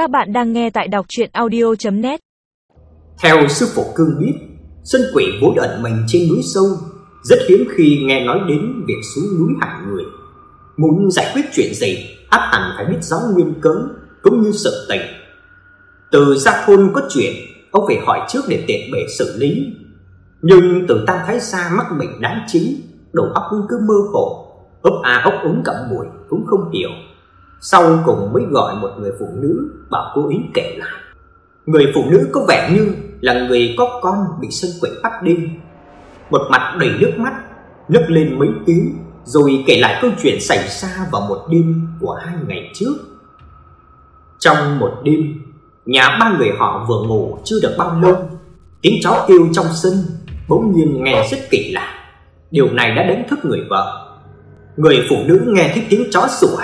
Các bạn đang nghe tại đọc chuyện audio.net Theo sư phụ cương biết, sân quỷ vốn ẩn mình trên núi sâu, rất hiếm khi nghe nói đến việc xuống núi hại người. Muốn giải quyết chuyện gì, áp hẳn phải biết rõ nguyên cớ cũng như sự tình. Từ ra thôn có chuyện, ông phải hỏi trước để tiện bề xử lý. Nhưng từ Tam Thái Sa mắc bệnh đáng chính, đầu óc cứ mơ hồ, ấp a ốc uống cặm bụi cũng không hiểu. Sau cùng mới gọi một người phụ nữ bảo cô ấy kể lại. Người phụ nữ có vẻ như là người có con bị sân quỷ bắt đi. Một mặt đầy nước mắt, nức lên mấy tiếng rồi kể lại câu chuyện xảy ra vào một đêm của hai ngày trước. Trong một đêm, nhà ba người họ vừa ngủ chưa được bao lâu, tiếng chó kêu trong sân bỗng nhiên nghe rất kỳ lạ. Điều này đã đánh thức người vợ. Người phụ nữ nghe thấy tiếng chó sủa,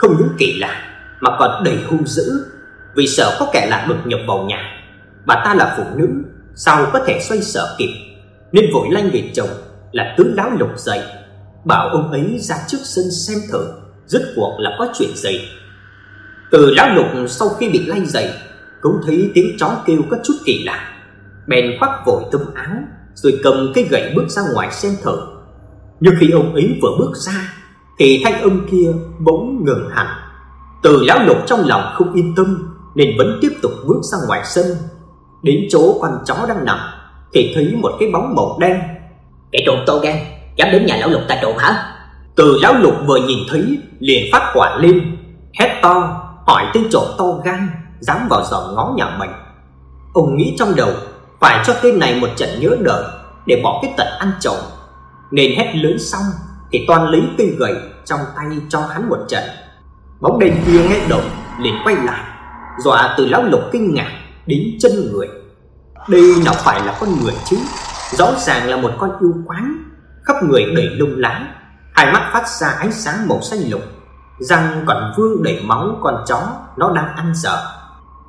không những kỳ lạ mà còn đầy hung dữ, vì sợ có kẻ lạ đột nhập vào nhà. Bà ta là phụ nữ, sao có thể xoay sở kịp, nên vội lanh về chồng là tướng lão lục dậy, bảo ông ấy ra trước sân xem thử rốt cuộc là có chuyện gì. Từ lão lục sau khi bị lanh dậy, cũng thấy tiếng chó kêu có chút kỳ lạ, bèn khoác vội tấm áo rồi cầm cái gậy bước ra ngoài xem thử. Nhưng khi ông ấy vừa bước ra thì thanh âm kia bỗng ngừng hẳn. Từ lão lục trong lòng không yên tâm nên vẫn tiếp tục bước ra ngoài sân. Đến chỗ con chó đang nằm thì thấy một cái bóng màu đen. Kẻ trộm to gan, dám đến nhà lão lục ta trộm hả? Từ lão lục vừa nhìn thấy liền phát hỏa lên, hét to hỏi tên trộm to gan dám vào dòm ngó nhà mình. Ông nghĩ trong đầu phải cho tên này một trận nhớ đời để bỏ cái tật ăn trộm. Nên hét lớn xong thì toàn lấy cây gậy trong tay cho hắn một trận. Bóng đen kia nghe động liền quay lại, dọa từ lão lục kinh ngạc đến chân người. Đây nào phải là con người chứ, rõ ràng là một con yêu quái, khắp người đầy lông lá, hai mắt phát ra ánh sáng màu xanh lục, răng còn vương đầy máu con chó nó đang ăn dở.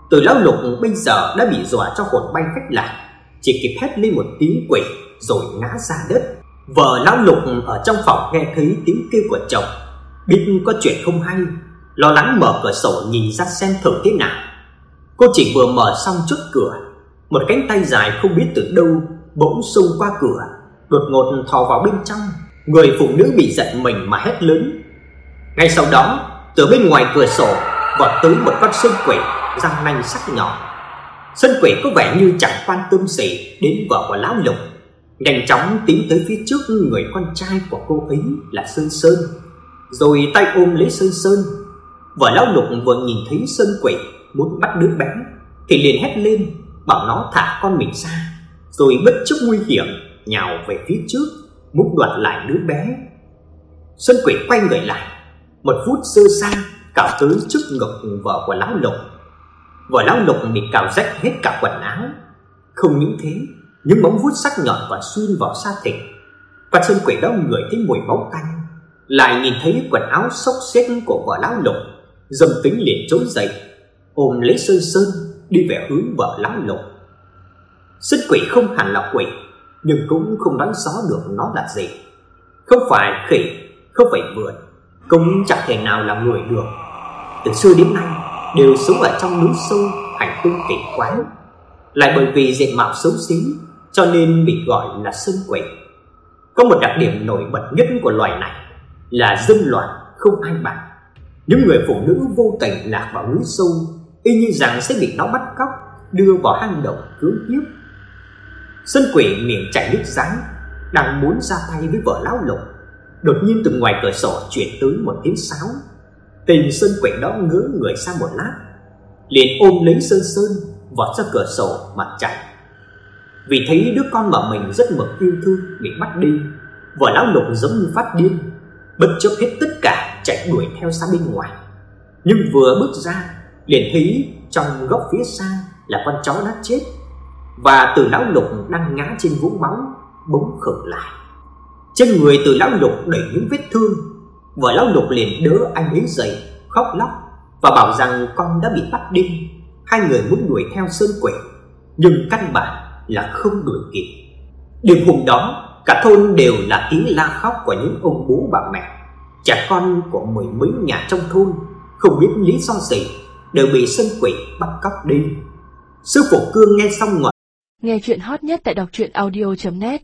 Từ lão lục bây giờ đã bị dọa cho hồn bay phách lạc, chỉ kịp hét lên một tiếng quỷ rồi ngã ra đất. Vợ lão lục ở trong phòng nghe thấy tiếng kêu của chồng, biết có chuyện không hay, lo lắng mở cửa sổ nhìn ra xem thử thế nào. Cô chỉ vừa mở xong chốt cửa, một cánh tay dài không biết từ đâu bỗng xông qua cửa, đột ngột thò vào bên trong. Người phụ nữ bị giật mình mà hét lớn. Ngay sau đó, từ bên ngoài cửa sổ vọt tới một con sơn quỷ răng nanh sắc nhọn. Sơn quỷ có vẻ như chẳng quan tâm gì đến vợ của lão lục, nhanh chóng tiến tới phía trước người con trai của cô ấy là Sơn Sơn, rồi tay ôm lấy Sơn Sơn. Vợ lão lục vừa nhìn thấy Sơn quỷ muốn bắt đứa bé thì liền hét lên bảo nó thả con mình ra, rồi bất chấp nguy hiểm nhào về phía trước muốn đoạt lại đứa bé. Sơn quỷ quay người lại, một phút sơ xa cào tới trước ngực vợ của lão lục. Vợ lão lục bị cào rách hết cả quần áo. Không những thế, những móng vuốt sắc nhọn và xuyên vào da thịt. Và Sơn quỷ đó người thấy mùi máu tanh, lại nhìn thấy quần áo xốc xếch của vợ lão lục, dâm tính liền trốn dậy, ôm lấy Sơn Sơn đi về hướng vợ lão lục. Sơn quỷ không hẳn là quỷ, nhưng cũng không đoán rõ được nó là gì. Không phải khỉ, không phải vượn, cũng chẳng thể nào là người được. Từ xưa đến nay đều sống ở trong núi sâu hành tung kỳ quái, lại bởi vì diện mạo xấu xí cho nên bị gọi là sơn quỷ. Có một đặc điểm nổi bật nhất của loài này là dâm loạn không ai bằng. Những người phụ nữ vô tình lạc vào núi sâu, y như rằng sẽ bị nó bắt cóc, đưa vào hang động cưỡng hiếp. Sơn quỷ miệng chảy nước rắn, đang muốn ra tay với vợ lão lục, đột nhiên từ ngoài cửa sổ truyền tới một tiếng sáo. Tên sơn quỷ đó ngỡ người sang một lát, liền ôm lấy Sơn Sơn vọt ra cửa sổ mà chạy. Vì thấy đứa con mà mình rất mực yêu thương bị bắt đi, vợ lão lục giống như phát điên, bất chấp hết tất cả chạy đuổi theo ra bên ngoài. Nhưng vừa bước ra, liền thấy trong góc phía xa là con chó đã chết và từ lão lục đang ngã trên vũng máu bỗng khựng lại. Trên người từ lão lục đầy những vết thương, vợ lão lục liền đỡ anh ấy dậy, khóc lóc và bảo rằng con đã bị bắt đi. Hai người muốn đuổi theo sơn quỷ, nhưng căn bản là không đuổi kịp. Đêm hôm đó, cả thôn đều là tiếng la khóc của những ông bố bà mẹ, trẻ con của mười mấy nhà trong thôn không biết lý do gì đều bị sân quỷ bắt cóc đi. Sư phụ Cương nghe xong ngọt Nghe chuyện hot nhất tại đọc truyện audio net